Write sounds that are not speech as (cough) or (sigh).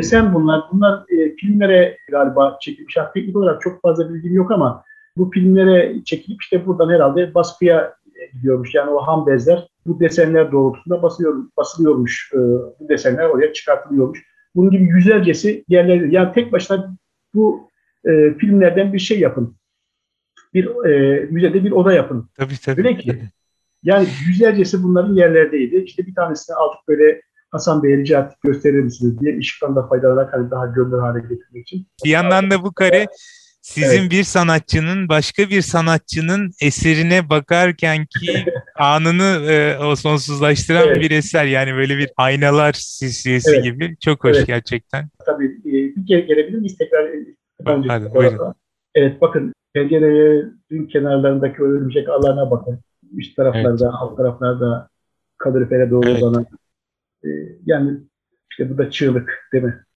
desen bunlar. Bunlar e, filmlere galiba çekilmiş. Yani teknik olarak çok fazla bilgim yok ama bu filmlere çekilip işte buradan herhalde baskıya gidiyormuş. Yani o ham bezler bu desenler doğrultusunda basıyor, basılıyormuş. E, bu desenler oraya çıkartılıyormuş. Bunun gibi yüzlercesi yerlerde. Yani tek başına bu e, filmlerden bir şey yapın. Bir e, müzede bir oda yapın. Tabii tabii. Öyle ki. Yani yüzlercesi bunların yerlerdeydi. İşte bir tanesini aldık böyle Hasan Bey'e rica ettik gösterir misiniz diye ışıktan da faydalanarak hani daha görünür hale getirmek için. Bir yandan da bu kare sizin evet. bir sanatçının başka bir sanatçının eserine bakarken ki (laughs) anını e, o sonsuzlaştıran evet. bir eser. Yani böyle bir aynalar silsilesi evet. gibi. Çok hoş evet. gerçekten. Tabii e, bir gel gelebilir miyiz tekrar? E, Hadi, buyurun. Evet bakın pencerelerin kenarlarındaki örümcek ağlarına bakın. Üst taraflarda, evet. alt taraflarda kalorifere doğru evet. uzanan. E, yani işte bu da çığlık değil mi?